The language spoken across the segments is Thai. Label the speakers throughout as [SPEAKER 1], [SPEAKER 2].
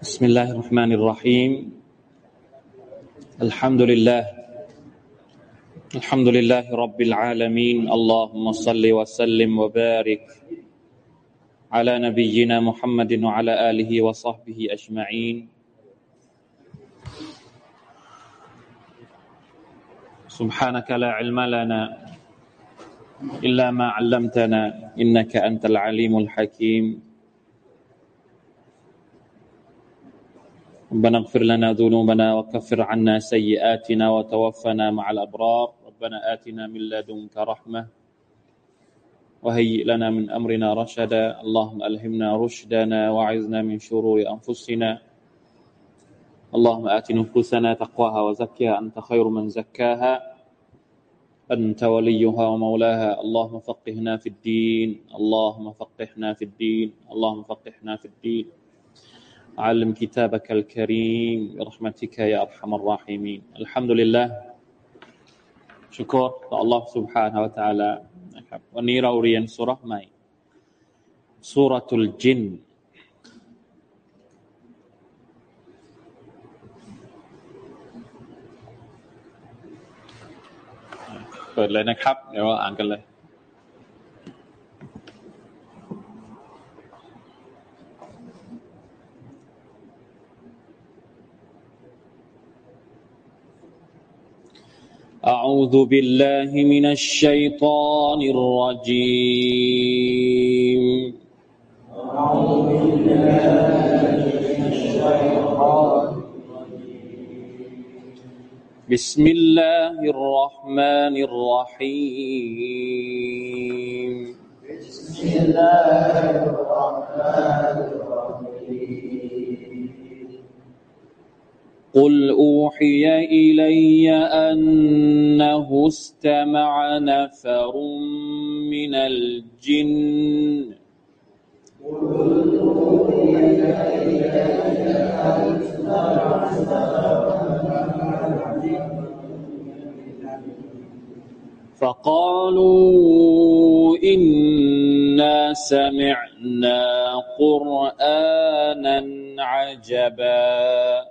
[SPEAKER 1] بسم الله الرحمن الرحيم. الحمد لله. الحمد لله رب العالمين. اللهم صل وسلم وبارك على نبينا محمد وعلى آله وصحبه أجمعين. سبحانك لا علم لنا إلا ما علمتنا إنك أنت العليم الحكيم. ربنا اغفر لنا ذنوبنا وكفر عنا سيئاتنا وتوفنا مع الأبرار. ربنا آتنا من لدنك رحمة وهيئ لنا من أمرنا رشدا. اللهم ألهمنا رشدنا وعزنا من شرور أنفسنا. اللهم آت نفوسنا تقواها وزكها. أنت خير من زكاها. أنت وليها ومولاها. اللهم فقهنا في الدين. اللهم فقهنا في الدين. اللهم فقهنا في الدين. علم كتابك الكريم برحمتك يا أرحم الراحمين الحمد لله ชุกรต่อ Allah سبحانه และ تعالى นะครับวันนี้เราเรียนสุรษใหม่สุรทุลจินเปิดเลยนะครับ เดี๋ยวเราอ่านกันเลย أعوذ بالله من الشيطان الرجيم. أعوذ بالله بسم الله الرحمن الرحيم. بسم الله الرحمن الرحيم قل أوحي إلي أنه استمع نفر من الجن فقالوا إنا سمعنا قرآنا عجبا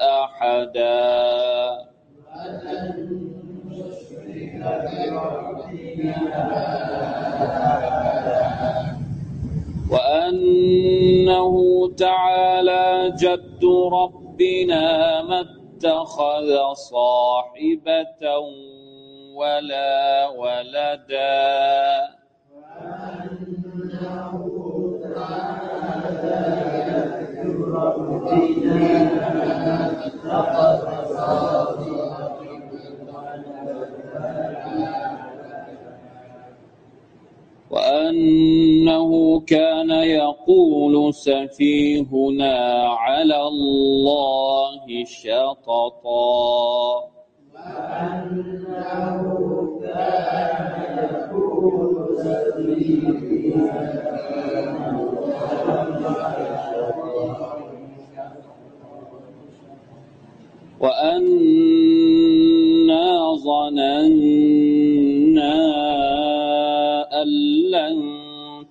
[SPEAKER 1] أحدا. وأنه تعالى جد ربنا ما اتخذ صاحبة ولا ولدا. وأنه وأنه كان يقول سفيهنا على الله شططا. وأنه كان يقول سفيهنا وأنا ظننا أن لن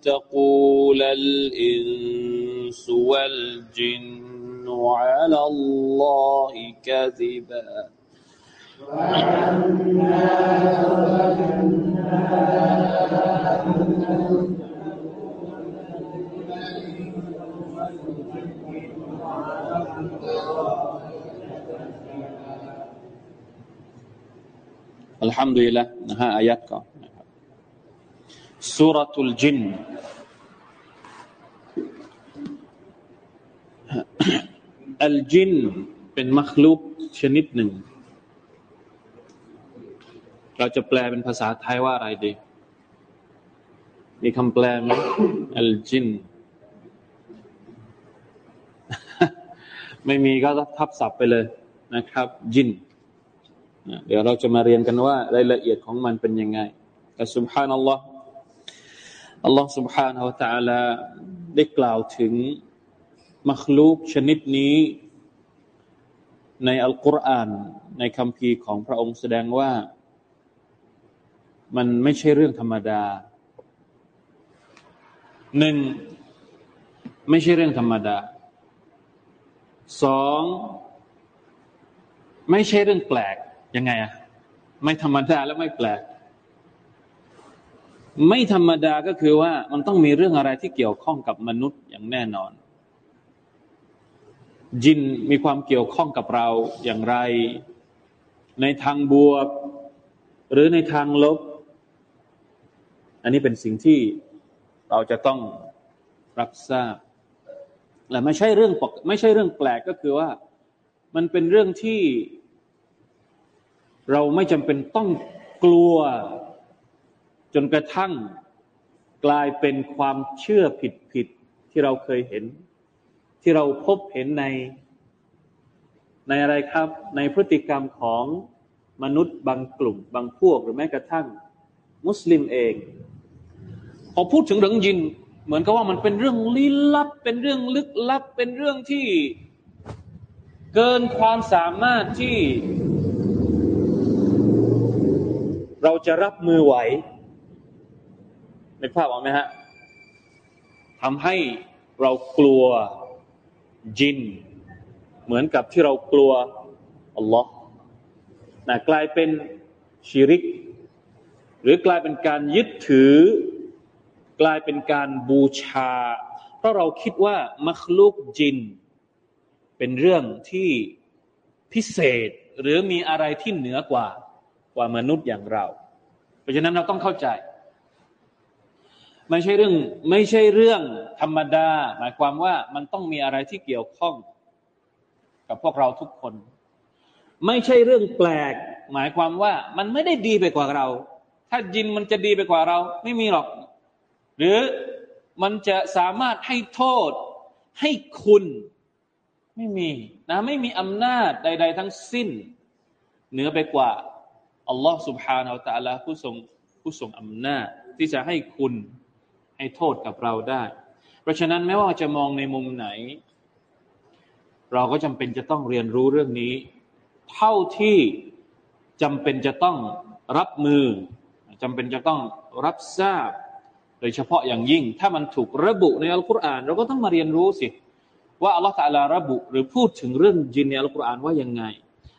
[SPEAKER 1] تقول الإنس والجن على الله كذبا وأنا ظننا อัลฮัมดุลิลละนะฮะอายัดก่อนนะครับสุรทุลจินอัลจินเป็นมัคลุกชนิดหนึ่ง เราจะแปลเป็นภาษาไทยว่าอะไรดี มีคำแปลไหมอัลจินไม่มีก็ทับศัพท์ไปเลยนะครับ จิน เดี๋ยวเราจะมาเรียนกันว่ารายละเอียดของมันเป็นยังไงแต่สุบฮานัลลอฮ์อัลลอฮ์ سبحانه และ تعالى ได้กล่าวถึงมัคลูกชนิดนี้ ในอัลกุรอานในคำพีของพระองค์แสดงว่า มันไม่ใช่เรื่องธรรมดาหนึ่งไม่ใช่เรื่องธรรมดาสองไม่ใช่เรื่องแปลก ยังไงอะไม่ธรรมดาแล้วไม่แปลก ไม่ธรรมดาก็คือว่ามันต้องมีเรื่องอะไรที่เกี่ยวข้องกับมนุษย์อย่างแน่นอน จินมีความเกี่ยวข้องกับเราอย่างไร ในทางบวก หรือในทางลบ อันนี้เป็นสิ่งที่เราจะต้องรับทราบและไม่ใช่เรื่องไม่ใช่เรื่องแปลกก็คือว่า มันเป็นเรื่องที่ เราไม่จำเป็นต้องกลัว จนกระทั่งกลายเป็นความเชื่อผิดผิดที่เราเคยเห็น ที่เราพบเห็นในในอะไรครับ ในพฤติกรรมของมนุษย์บางกลุ่ม บางพวกหรือแม้กระทั่ง มุสลิมเอง พอพูดถึงเรื่องยิน เหมือนกับว่ามันเป็นเรื่องลี้ลับ เป็นเรื่องลึกลับ เป็นเรื่องที่เกินความสามารถที่ เราจะรับมือไหวในภาพออกไหมฮะทำให้เรากลัวจิน เหมือนกับที่เรากลัวอัลลอฮ์นะกลายเป็นชิริก หรือกลายเป็นการยึดถือ กลายเป็นการบูชา เพราะเราคิดว่ามัคลุกจิน เป็นเรื่องที่พิเศษหรือมีอะไรที่เหนือกว่า กว่ามนุษย์อย่างเรา เพราะฉะนั้นเราต้องเข้าใจ ไม่ใช่เรื่องไม่ใช่เรื่องธรรมดา หมายความว่ามันต้องมีอะไรที่เกี่ยวข้อง กับพวกเราทุกคน ไม่ใช่เรื่องแปลก หมายความว่ามันไม่ได้ดีไปกว่าเรา ถ้าจินมันจะดีไปกว่าเรา ไม่มีหรอก หรือมันจะสามารถให้โทษ ให้คุณไม่มีนะไม่มีอำนาจใด ๆ ทั้งสิ้น เหนือไปกว่า อัลลอฮ์สุบฮานาอัลตะลาผู้ทรงผู้ทรงอำนาจที่จะให้คุณให้โทษกับเราได้ เพราะฉะนั้นไม่ว่าจะมองในมุมไหน เราก็จำเป็นจะต้องเรียนรู้เรื่องนี้ เท่าที่จำเป็นจะต้องรับมือจำเป็นจะต้องรับทราบ โดยเฉพาะอย่างยิ่ง ถ้ามันถูกระบุในอัลกุรอาน เราก็ต้องมาเรียนรู้สิ ว่าอัลลอฮฺตะลาระบุ หรือพูดถึงเรื่องจินในอัลกุรอานว่ายังไง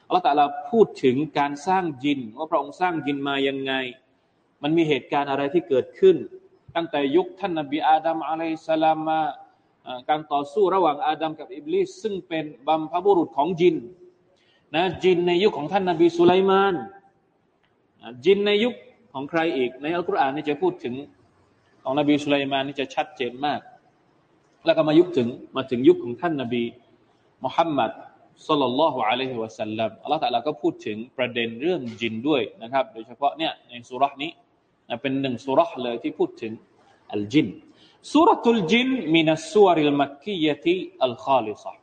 [SPEAKER 1] อัลลอฮฺตะลาพูดถึงการสร้างจิน ว่าพระองค์สร้างจินมายังไง มันมีเหตุการณ์อะไรที่เกิดขึ้น ตั้งแต่ยุคท่านนบีอาดัมอะลัยสลามมาการต่อสู้ระหว่างอาดัมกับอิบลิสซึ่งเป็นบัมพบุรุษของจินนะจินในยุคของท่านนบีสุไลมานจินในยุคของใครอีก ในอัลกุรอานนี่จะพูดถึงของนบีสุไลมานนี่จะชัดเจนมาก แล้วก็มายุคถึงมาถึงยุคของท่านนบีมุฮัมมัด สุลลัลลอฮุอะลัยฮิวะสัลลัมอัลลอฮฺตะลาก็พูดถึงประเด็นเรื่องจินด้วยนะครับ โดยเฉพาะเนี่ยในซูเราะฮฺนี้เป็นหนึ่งซูเราะฮฺเลยที่พูดถึงอัลจินسورة الجن من السور المكية الخالصة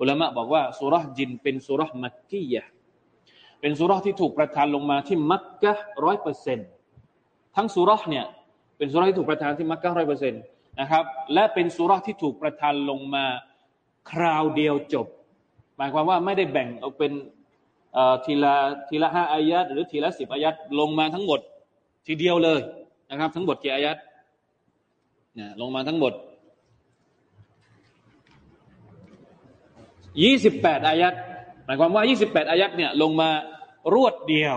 [SPEAKER 1] อุลามะบอกว่าซูเราะฮฺจินเป็นซูเราะฮฺมักกียะเป็นซูเราะฮฺที่ถูกประทานลงมาที่มักกะร้อยเปอร์เซ็นต์ทั้งซูเราะฮฺเนี่ยเป็นสุราที่ถูกประทานที่มักกะร้อยเปอร์เซ็นต์นะครับ และเป็นสุราที่ถูกประทานลงมาคราวเดียวจบ หมายความว่าไม่ได้แบ่งออกเป็นทีละทีละห้าอายัดหรือทีละสิบอายัดลงมาทั้งหมดทีเดียวเลยนะครับ ทั้งหมดกี่อายัดเนี่ยลงมาทั้งหมดยี่สิบแปดอายัดหมายความว่ายี่สิบแปดอายัดเนี่ยลงมารวดเดียว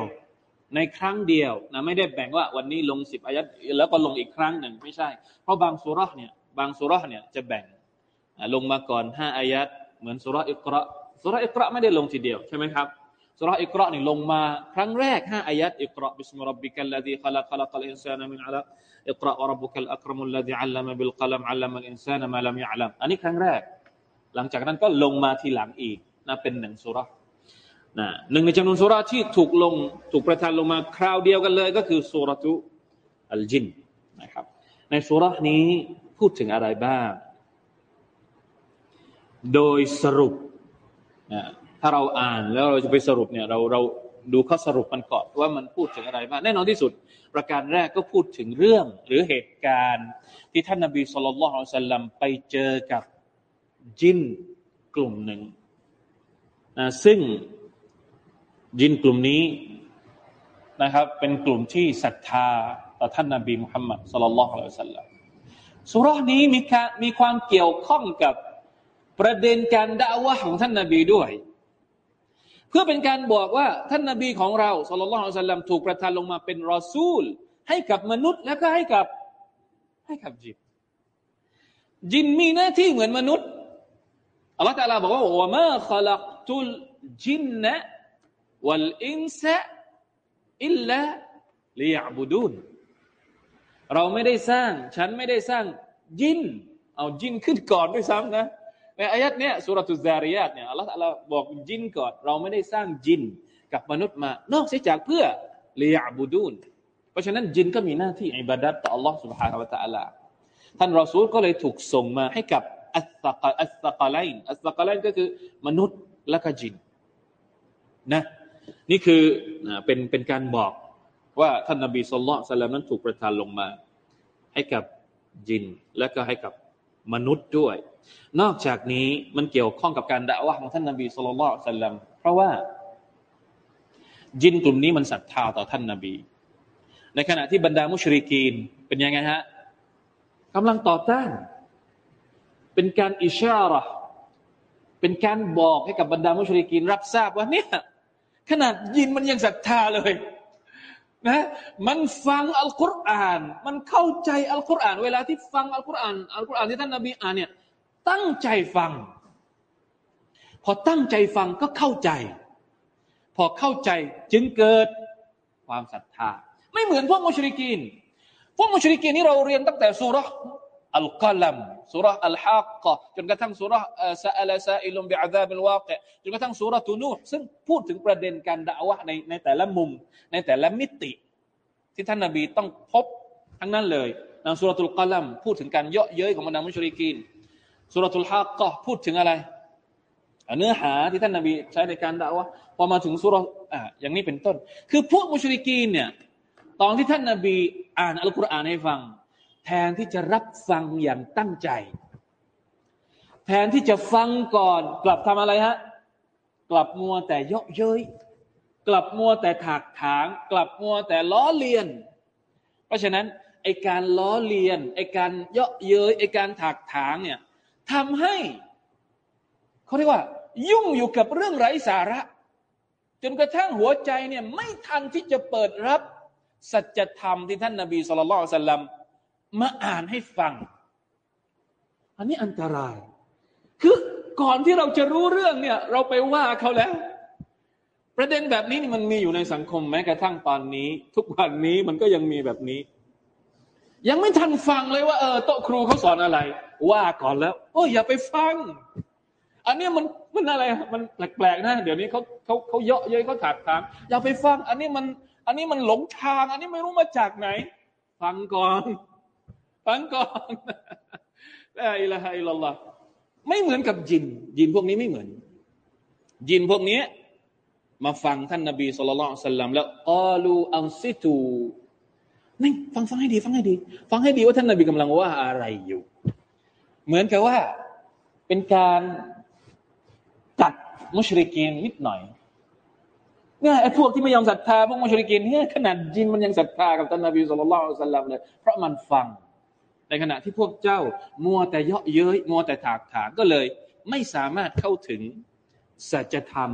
[SPEAKER 1] ในครั้งเดียวนะไม่ได้แบ่งว่าวันนี้ลงสิบอายัดแล้วก็ลงอีกครั้งหนึ่งไม่ใช่ เพราะบางซูเราะฮฺเนี่ยบางซูเราะฮฺเนี่ยจะแบ่งลงมาก่อนห้าอายัดเหมือนซูเราะฮฺอิกเรา ะอ์ ซูเราะฮฺอิกเราะอ์ไม่ได้ลงทีเดียวใช่ไหมครับซูเราะฮฺอิกเราะอ์นี่ลงมาครั้งแรกห้าอายัดاقرأ باسم ربك الذي خلق خلق الإنسان من علق اقرأ وربك الأكرم الذي علم بالقلم علم الإنسان ما لم يعلم อันนี้ครั้งแรก หลังจากนั้นก็ลงมาทีหลังอีกนะเป็นหนึ่งสุรษนะหนึ่งในจำนวนสุราที่ถูกลงถูกประทานลงมาคราวเดียวกันเลยก็คือสุรทุอัลจินนะครับ ในสุรานี้พูดถึงอะไรบ้าง โดยสรุป นะถ้าเราอ่านแล้วเราจะไปสรุปเนี่ยเราเราดูข้อสรุปมันก่อนว่ามันพูดถึงอะไรบ้างแน่นอนที่สุด ประการแรกก็พูดถึงเรื่องหรือเหตุการณ์ ที่ท่านนาบีสุลต่านอัลสัลลัมไปเจอกับจินกลุ่มหนึ่งนะซึ่งจินกลุ่มนี้นะครับ เป็นกลุ่มที่ศรัทธาต่อท่านนาบีมุฮัมมัดสุลลัลลอฮุอะลัยฮิสัลลัมสุรานี้มีมีความเกี่ยวข้องกับ ประเด็นการด่าวะของท่านนาบีด้วย เพื่อเป็นการบอกว่าท่านนาบีของเราสุลลัลลอฮุอะลัยฮิสัลลัมถูกประทานลงมาเป็นรอซูล ให้กับมนุษย์และก็ให้กับให้กับจินจินมีหน้าที่เหมือนมนุษย์อัลลอฮฺตาลาบอกว่าว่ามาขลักตุลจินนะวัลอินซะอิลลาลียบุดูนเราไม่ได้สร้าง ฉันไม่ได้สร้างยิน เอาจินขึ้นก่อนด้วยซ้ำนะ ในอายัดเนี้ยสุรทุซาริยาตเนี่ยอัลลอฮฺบอกจินก่อนเราไม่ได้สร้างจินกับมนุษย์มา นอกเสียจากเพื่อลียบุดูนเพราะฉะนั้นจินก็มีหน้าที่อิบาดัตต่อ Allah سبحانه และ تعالى ท่านรอซูลก็เลยถูกส่งมาให้กับอัสตะอัสตะกาไลน์อัสตะกาไลน์ก็คือมนุษย์และก็จินนะนี่คือเป็นเป็นการบอกว่าท่านนบีสุลต่านนั้นถูกประทานลงมา ให้กับจินและก็ให้กับ มนุษย์ด้วย นอกจากนี้มันเกี่ยวข้องกับการด่าว่าของท่านนบีสุลต่านเพราะว่าจินกลุ่มนี้มันศรัทธาต่อท่านนบี ในขณะที่บรรดามุชริกีนเป็นยังไงฮะกำลังต่อต้าน เป็นการอิชาระเป็นการบอกให้กับบรรดามุชริกินรับทราบว่าเนี่ยขนาดยินมันยังศรัทธาเลย นะมันฟังอัลกุรอาน มันเข้าใจอัลกุรอาน เวลาที่ฟังอัลกุรอานอัลกุรอานที่ท่านนบีอ่านเนี่ยตั้งใจฟัง พอตั้งใจฟังก็เข้าใจ พอเข้าใจจึงเกิดความศรัทธา ไม่เหมือนพวกมุชริกีน พวกมุชริกีนนี่เราเรียนตั้งแต่สุรอัลกัลัม สุรอัลฮักกะจนกระทั่งสุรซาอัลซาอิลุมบิอาซาบิลวาเกจนกระทั่งสุรตุนูซึ่งพูดถึงประเด็นการด่าวะในในแต่ละมุม ในแต่ละมิติ ที่ท่านนาบีต้องพบทั้งนั้นเลยในสุรตุลกลัมพูดถึงการเยาะเย้ยของบรรดามุชริกีนสุรตุลฮักกะพูดถึงอะไรเนื้อหาที่ท่านนาบีใช้ในการด่าวะพอมาถึงสุรอ่าอย่างนี้เป็นต้น คือพวกมุชริกีนเนี่ยตอนที่ท่านนาบีอ่านอัลกุรอานให้ฟัง แทนที่จะรับฟังอย่างตั้งใจ แทนที่จะฟังก่อน กลับทำอะไรฮะ กลับมัวแต่เยาะเย้ยกลับมัวแต่ถากถาง กลับมัวแต่ล้อเลียน เพราะฉะนั้นไอการล้อเลียนไอการเยาะเย้ยไอการถากถางเนี่ยทำให้เขาเรียกว่า ยุ่งอยู่กับเรื่องไร้สาระ จนกระทั่งหัวใจเนี่ยไม่ทันที่จะเปิดรับ สัจธรรมที่ท่านนาบีสุลต่านสัลลัม มาอ่านให้ฟัง อันนี้อันตราย คือก่อนที่เราจะรู้เรื่องเนี่ย เราไปว่าเขาแล้ว ประเด็นแบบนี้มันมีอยู่ในสังคมแม้กระทั่งตอนนี้ ทุกวันนี้มันก็ยังมีแบบนี้ ยังไม่ทันฟังเลยว่าเออโต๊ะครูเขาสอนอะไร ว่าก่อนแล้ว โอ้ยอย่าไปฟัง อันนี้มันมันอะไรมันแปลกๆนะ เดี๋ยวนี้เขาเขาเขาเยาะเย้ยเขาถากถามอย่าไปฟัง อันนี้มัน อันนี้มันหลงทาง อันนี้ไม่รู้มาจากไหน ฟังก่อน ฟังก่อนลาอิลาฮะอิลลอฮไม่เหมือนกับยิน ยินพวกนี้ไม่เหมือน ยินพวกนี้ มาฟังท่านนบีสุลต่านสัลลัมแล้วกาลูอัลซิตูนี่ฟังฟังให้ดี ฟังให้ดี ฟังให้ดีว่าท่านนบีกำลังว่าอะไรอยู่ เหมือนกับว่าเป็นการตัดมุชริกีนนิดหน่อยเนี่ยไอ้พวกที่ไม่ยอมศรัทธาพวกมุชริกีนเนี่ยขนาดจินมันยังศรัทธากับท่านนบีสุลต่านสัลลัมเลยเพราะมันฟัง ในขณะที่พวกเจ้ามัวแต่เยาะเย้ยมัวแต่ถากถางก็เลย ไม่สามารถเข้าถึงสัจธรรม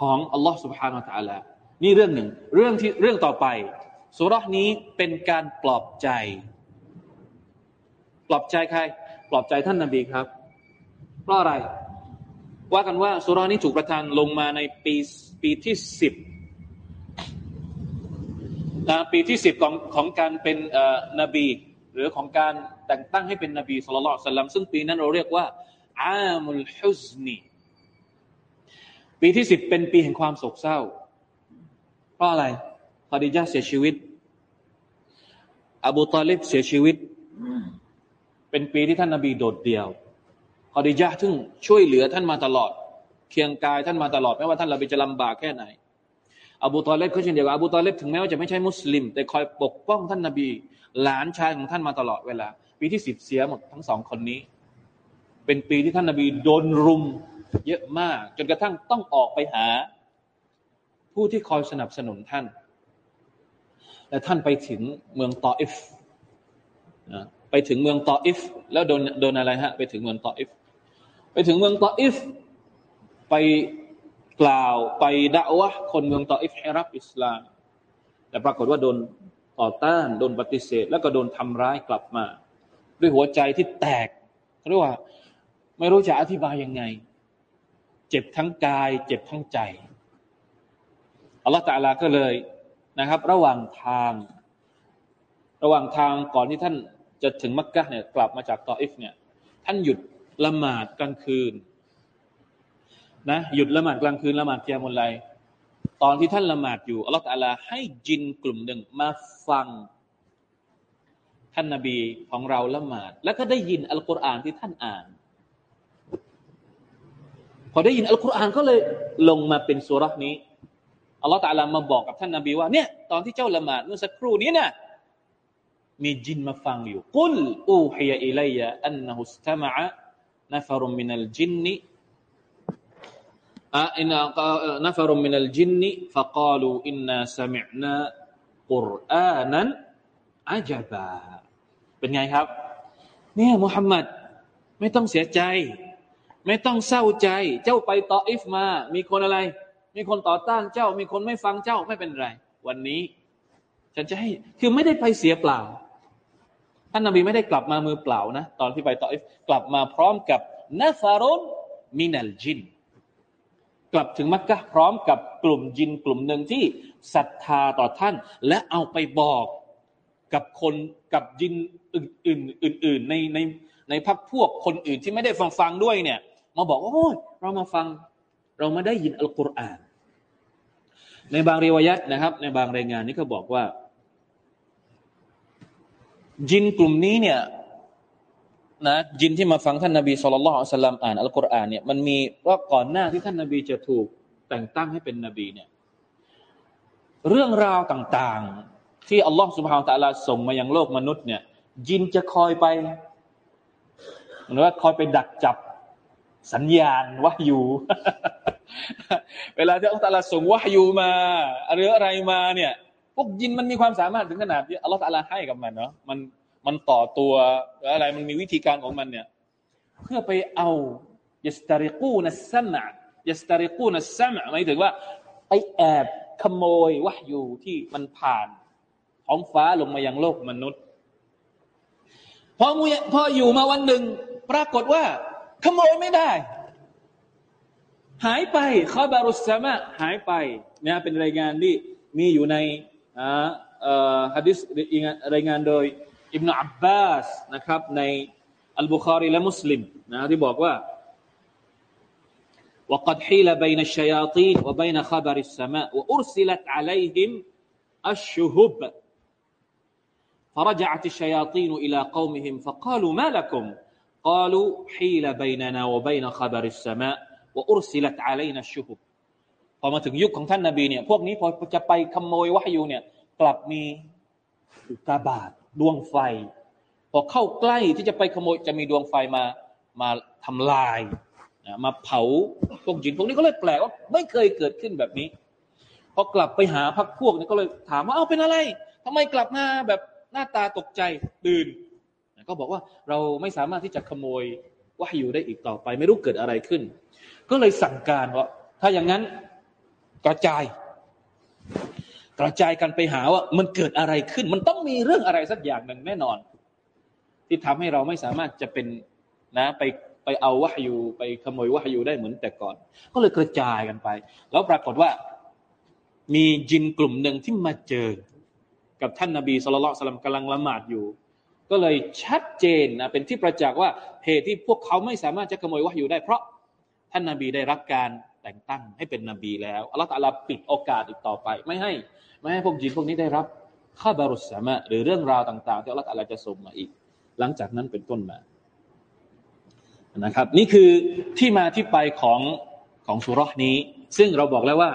[SPEAKER 1] ของอัลลอฮ์ سبحانه และ تعالى นี่เรื่องหนึ่ง เรื่องที่เรื่องต่อไปสุรษนี้เป็นการปลอบใจ ปลอบใจใคร ปลอบใจท่านนาบีครับ เพราะอะไร ว่ากันว่าสุรนี้ถูกประทานลงมาในปีปีที่สิบนะปีที่สิบของของการเป็นนบี หรือของการแต่งตั้งให้เป็นนบีสุลต่านสลัมซึ่งปีนั้นเราเรียกว่าอามุลฮุสนีปีที่สิบเป็นปีแห่งความโศกเศร้า เพราะอะไรฮาดิจาเสียชีวิต อบูตาลิบเสียชีวิต เป็นปีที่ท่านนาบีโดดเดี่ยวฮาดิจาซึ่งช่วยเหลือท่านมาตลอด เคียงกายท่านมาตลอด ไม่ว่าท่านเราจะลำบากแค่ไหน อบูตอเลบก็เช่นเดียวกันอบูตอเลบถึงแม้ว่าจะไม่ใช่มุสลิม แต่คอยปกป้องท่านนบี หลานชายของท่านมาตลอดเวลา ปีที่สิบเสียหมดทั้งสองคนนี้ เป็นปีที่ท่านนบีโดนรุมเยอะมาก จนกระทั่งต้องออกไปหา ผู้ที่คอยสนับสนุนท่าน และท่านไปถึงเมืองตออิฟไปถึงเมืองตออิฟ แล้วโดนโดนอะไรฮะ ไปถึงเมืองตออิฟ ไปถึงเมืองตออิฟ ไป กล่าวไปด่าวะคนเมืองตออิฟให้รับอิสลาม แต่ปรากฏว่าโดนต่อต้านโดนปฏิเสธ แล้วก็โดนทำร้ายกลับมา ด้วยหัวใจที่แตกเรียกว่า ไม่รู้จะอธิบายยังไง เจ็บทั้งกาย เจ็บทั้งใจอัลลอฮฺตาลาก็เลยนะครับ ระหว่างทาง ระหว่างทางก่อนที่ท่านจะถึงมักกะเนี่ยกลับมาจากตออิฟเนี่ย ท่านหยุดละหมาดกลางคืน นะหยุดละหมาดกลางคืนละหมาดเกียมุลไลตอนที่ท่านละหมาดอยู่อัลลอฮฺตาลาให้จินกลุ่มหนึ่งมาฟัง ท่านนาบีของเราละหมาด แล้วก็ได้ยินอัลกุรอานที่ท่านอ่าน พอได้ยินอัลกุรอานก็เลยลงมาเป็นสุรษนี้อัลลอฮฺตาลามาบอกกับท่านนาบีว่าเนี่ยตอนที่เจ้าละหมาดเมื่อสักครู่นี้เนี่ยมีจินมาฟังอยู่กุลอูฮิยอิลัยอันนะฮุสตมะนะฟรุมินัลจินนีอินนัฟรุมินัลจินนี ฟะกาลูอินนาสมิอนากุรอานันอาจบาเป็นไงครับ เนี่ยมุฮัมมัดไม่ต้องเสียใจ ไม่ต้องเศร้าใจ เจ้าไปต่ออิฟมา มีคนอะไร มีคนต่อต้านเจ้า มีคนไม่ฟังเจ้าไม่เป็นไร วันนี้ ฉันจะให้ คือไม่ได้ไปเสียเปล่า ท่านนบีไม่ได้กลับมามือเปล่านะ ตอนที่ไปต่ออิฟ กลับมาพร้อมกับนาฟารุนมินัลจิน กลับถึงมักกะพร้อมกับกลุ่มจินกลุ่มหนึ่งที่ศรัทธาต่อท่าน และเอาไปบอกกับคนกับจินอื่นๆอื่นๆในในในพักพวกคนอื่นที่ไม่ได้ฟังฟังด้วยเนี่ยมาบอกว่าโอ้ยเรามาฟังเรามาได้ยินอัลกุรอาน ในบางเรวยัตนะครับ ในบางรายงานนี้เขาบอกว่าจินกลุ่มนี้เนี่ย นะจินที่มาฟังท่านนบีสุลต่านสัลลัมอ่านอัลกุรอานเนี่ยมันมีว่าก่อนหน้าที่ท่านนบีจะถูกแต่งตั้งให้เป็นนบีเนี่ยเรื่องราวต่างๆ ที่อัลลอฮฺสุบฮาวตะลาส่งมายังโลกมนุษย์เนี่ยจินจะคอยไปหรือว่าคอยไปดักจับสัญญาณวะยูเวลาที่อัลลอฮฺตะลาส่งวะยูมาหรืออะไรมาเนี่ยพวกยินมันมีความสามารถถึงขนาดที่อัลลอฮฺตาลาให้กับมันเนาะมัน มันต่อตัวอะไรมันมีวิธีการของมันเนี่ยเพื่อไปเอายัสตาริกูนัสซัมะยัสตาริกูนัสซัมะหมายถึงว่าไปแอบขโมยวะอยู่ที่มันผ่านท้องฟ้าลงมายังโลกมนุษย์พอมพออยู่มาวันหนึ่ง ปรากฏว่า ขโมยไม่ได้ หายไปข้อบารุสามะหายไปเนี่ยเป็นรายงานที่มีอยู่ในอ่าฮะดิษรายงานโดย อิบนาอับบาสนะครับในอัลบุคารีและมุสลิมนะที่บอกว่า وقد حيل بين الشياطين وبين خبر السماء وأرسلت عليهم الشهب فرجعت الشياطين إلى قومهم فقالوا ما لكم قالوا حيل بيننا وبين خبر السماء وأرسلت علينا الشهب พอมาถึงยุคของท่านนาบีเนี่ยพวกนี้พอจะไปขโมยวะยูเนี่ยกลับมีอุกาบาต ดวงไฟ พอเข้าใกล้ที่จะไปขโมยจะมีดวงไฟมามาทำลายมาเผาพวกจินพวกนี้ก็เลยแปลกว่าไม่เคยเกิดขึ้นแบบนี้ พอกลับไปหาพักพวกนี้ก็เลยถามว่าเอาเป็นอะไรทำไมกลับมาแบบหน้าตาตกใจตื่นก็บอกว่าเราไม่สามารถที่จะขโมยวะอยู่ได้อีกต่อไป ไม่รู้เกิดอะไรขึ้น ก็เลยสั่งการว่าถ้าอย่างนั้นกระจาย กระจายกันไปหาว่ามันเกิดอะไรขึ้น มันต้องมีเรื่องอะไรสักอย่างหนึ่งแน่นอน ที่ทำให้เราไม่สามารถจะเป็นนะไปไปเอาวะฮยูไปขโมยวะฮยูได้เหมือนแต่ก่อน ก็เลยกระจายกันไป แล้วปรากฏว่า มีจินกลุ่มหนึ่งที่มาเจอ กับท่านนาบีสุลต่านกำลังละหมาดอยู่ ก็เลยชัดเจนนะเป็นที่ประจักษ์ว่าเหตุที่พวกเขาไม่สามารถจะขโมยวะฮยูได้เพราะท่านนาบีได้รับการแต่งตั้งให้เป็นนบีแล้วอัลลอฮฺตาลาปิดโอกาสอีกต่อไป ไม่ให้ ไม่ให้พวกจินพวกนี้ได้รับข้าบารุสสามะหรือเรื่องราวต่างๆที่อัลลอฮฺตาลาจะส่งมาอีก หลังจากนั้นเป็นต้นมานะครับ นี่คือที่มาที่ไปของของสุรษนี้ ซึ่งเราบอกแล้วว่า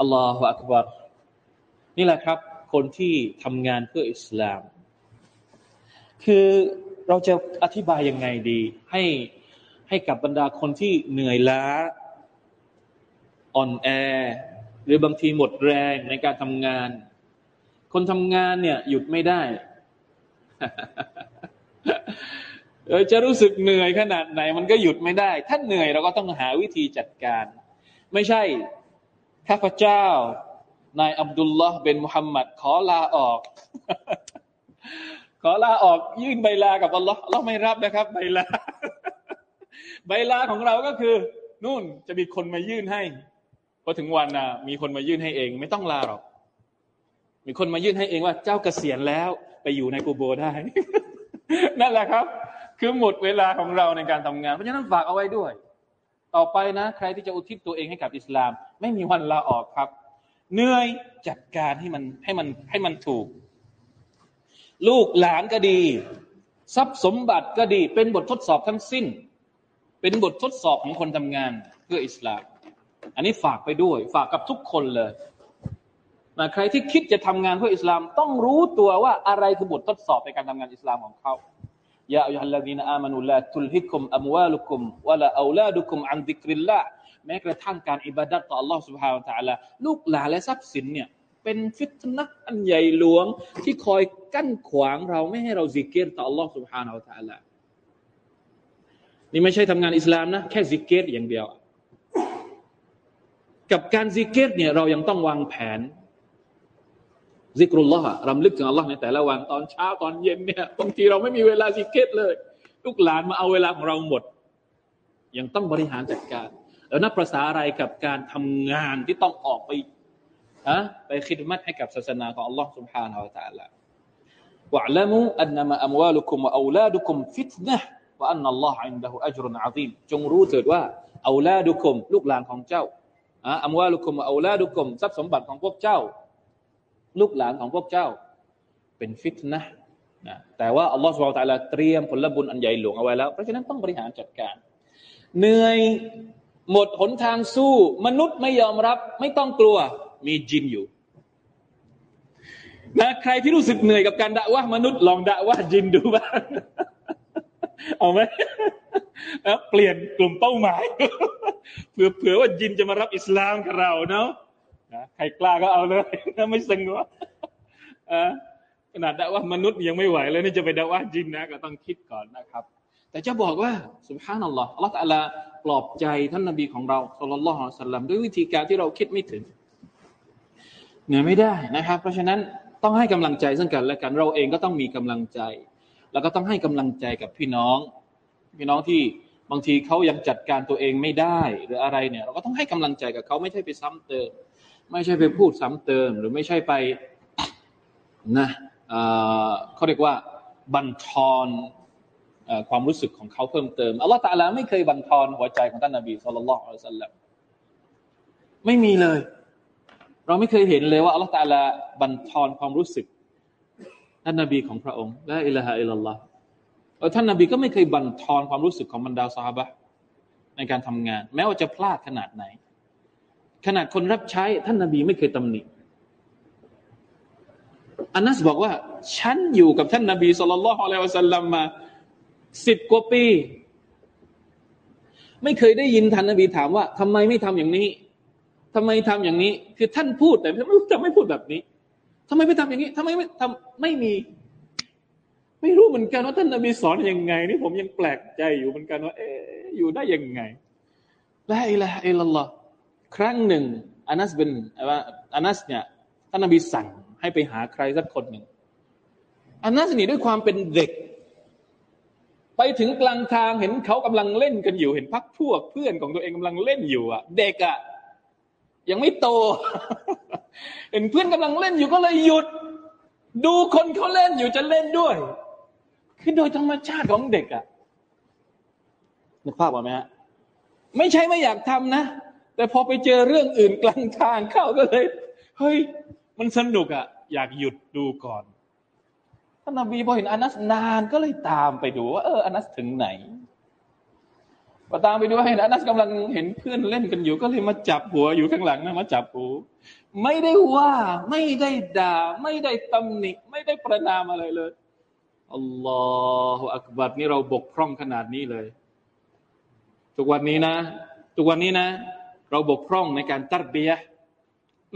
[SPEAKER 1] อัลลอฮฺอักบารนี่แหละครับ คนที่ทำงานเพื่ออิสลาม คือเราจะอธิบายยังไงดี ให้ให้กับบรรดาคนที่เหนื่อยล้าอ่อนแอ หรือบางทีหมดแรงในการทำงาน คนทำงานเนี่ย หยุดไม่ได้เออจะรู้สึกเหนื่อยขนาดไหน มันก็หยุดไม่ได้ ถ้าเหนื่อยเราก็ต้องหาวิธีจัดการ ไม่ใช่ข้าพเจ้านายอับดุลลอฮ์เป็นมุฮัมมัดขอลาออก ขอลาออกยื่นใบลากับอัลลอฮ์เราไม่รับนะครับ ใบลา ใบลาของเราก็คือ นู่นจะมีคนมายื่นให้ พอถึงวันน่ะมีคนมายื่นให้เอง ไม่ต้องลาหรอก มีคนมายื่นให้เองว่าเจ้าเกษียณแล้ว ไปอยู่ในกูโบได้ นั่นแหละครับ คือหมดเวลาของเราในการทำงาน เพราะฉะนั้นฝากเอาไว้ด้วย ต่อไปนะ ใครที่จะอุทิศตัวเองให้กับอิสลาม ไม่มีวันลาออกครับเหนื่อยจัดการให้มันให้มันให้มันถูก ลูกหลานก็ดี ทรัพย์สมบัติก็ดี เป็นบททดสอบทั้งสิ้น เป็นบททดสอบของคนทำงานเพื่ออิสลาม อันนี้ฝากไปด้วย ฝากกับทุกคนเลยนะใครที่คิดจะทำงานเพื่ออิสลาม ต้องรู้ตัวว่าอะไรคือบททดสอบในการทำงานอิสลามของเขายาอัลลอฮีนอามานุลลาตุลฮิกุมอัมวาลุกุมวะลาอูลาดุกุมอันดิกริลลาแม้กระทั่งการอิบาดัตต่อ Allah سبحانه และ تعالى ลูกหลานและทรัพย์สินเนี่ยเป็นฟิตนักอันใหญ่หลวงที่คอยกั้นขวางเราไม่ให้เราซิกเกตต่อ Allah سبحانه และ تعالى นี่ไม่ใช่ทำงานอิสลามนะแค่ซิกเกตอย่างเดียว กับการซิกเกตเนี่ยเรายังต้องวางแผนซิกรุลลอฮ์รำลึกถึงอัลลอฮ์ในแต่ละวันตอนเช้าตอนเย็นเนี่ยบางทีเราไม่มีเวลาซิกเกตเลย ลูกหลานมาเอาเวลาของเราหมด ยังต้องบริหารจัดการแล้วนับภาษาอะไรกับการทำงานที่ต้องออกไปอะไปคิดมัดให้กับศาสนาของ Allah سبحانه และ تعالى วะละมูอันนามะอัมวาลุคุมวะอูลาดุคุมฟิตนะวะอันนัลลอฮ์อินดะฮุอัจรุนอาซีมจงรู้เถิดว่าอูลาดุคุมลูกหลานของเจ้า อะอัมวาลุคุมอูลาดุคุมทรัพย์สมบัติของพวกเจ้า ลูกหลานของพวกเจ้า เป็นฟิตนะนะแต่ว่าอัลลอฮ์สุบฮานะตะลาเตรียมผลบุญอันใหญ่หลวงเอาไว้แล้วเพราะฉะนั้นต้องบริหารจัดการ เหนื่อยหมดหนทางสู้ มนุษย์ไม่ยอมรับ ไม่ต้องกลัว มีจินอยู่นะใครที่รู้สึกเหนื่อยกับการด่าว่ามนุษย์ลองด่าว่าจินดูบ้าง เอาไหมแล้วเปลี่ยนกลุ่มเป้าหมายเผื่อเผื่อว่าจินจะมารับอิสลามกับเราเนาะใครกล้าก็เอาเลยไม่สงวขนาดด่าว่ามนุษย์ยังไม่ไหวเลยนี่จะไปด่าว่าจินนะก็ต้องคิดก่อนนะครับ แต่จะบอกว่าสุบฮานัลลอฮ์อัลลอฮฺตะลาปลอบใจท่านนบีของเราสุลลัลลอฮุสัลลัมด้วยวิธีการที่เราคิดไม่ถึงเหนื่อยไม่ได้นะครับ เพราะฉะนั้นต้องให้กำลังใจซึ่งกันและกันเราเองก็ต้องมีกำลังใจ แล้วก็ต้องให้กำลังใจกับพี่น้อง พี่น้องที่บางทีเขายังจัดการตัวเองไม่ได้หรืออะไรเนี่ย เราก็ต้องให้กำลังใจกับเขาไม่ใช่ไปซ้ำเติม ไม่ใช่ไปพูดซ้ำเติม หรือไม่ใช่ไปนะเขาเรียกว่าบันทอนความรู้สึกของเขาเพิ่มเติมอัลลอฮฺตาลาไม่เคยบันทอนหัวใจของท่านนบีสุลต่านละอัลสัลลัมไม่มีเลย เราไม่เคยเห็นเลยว่าอัลลอฮฺตาลาบันทอนความรู้สึก ท่านนบีของพระองค์และอิละฮะอิลลัลลอฮ์ท่านนบีก็ไม่เคยบันทอนความรู้สึกของบรรดาสาบะในการทำงาน แม้ว่าจะพลาดขนาดไหน ขนาดคนรับใช้ ท่านนบีไม่เคยตำหนิอันนัสบอกว่า ฉันอยู่กับท่านนบีสุลต่านละฮ์อะลัยวะสัลลัมมาสิบกว่าปี ไม่เคยได้ยินท่านนบีถามว่าทำไมไม่ทำอย่างนี้ทำไมทำอย่างนี้ คือท่านพูดแต่ไม่จะไม่พูดแบบนี้ ทำไมไม่ทำอย่างนี้ทำไมไม่ทำไม่มี ไม่รู้เหมือนกันว่าท่านนบีสอนยังไง นี่ผมยังแปลกใจอยู่เหมือนกันว่า เอออยู่ได้ยังไงละอิละอิลลอฮครั้งหนึ่งอานัสเป็นว่าอานัสเนี่ยท่านนบีสั่งให้ไปหาใครสักคนหนึ่งอานัสนี่ด้วยความเป็นเด็ก ไปถึงกลางทางเห็นเขากำลังเล่นกันอยู่ เห็นพักพวกเพื่อนของตัวเองกำลังเล่นอยู่อะ เด็กอะยังไม่โต เห็นเพื่อนกำลังเล่นอยู่ก็เลยหยุด ดูคนเขาเล่นอยู่จะเล่นด้วย คือโดยธรรมชาติของเด็กอะนึกภาพออกไหมฮะไม่ใช่ไม่อยากทำนะ แต่พอไปเจอเรื่องอื่นกลางทางเข้าก็เลย เฮ้ย มันสนุกอะ อยากหยุดดูก่อนท่านนบีพอเห็นอานัสนานก็เลยตามไปดูว่าเอออานัสถึงไหนพอตามไปดูให้นะนัสกำลังเห็นเพื่อนเล่นกันอยู่ ก็เลยมาจับหัวอยู่ข้างหลังนะมาจับหู ไม่ได้ว่าไม่ได้ด่า ไม่ได้ตำหนิ ไม่ได้ประนามอะไรเลยอัลลอฮฺอักบัดนี่เราบกพร่องขนาดนี้เลย ทุกวันนี้นะทุกวันนี้นะ เราบกพร่องในการตัดเบีย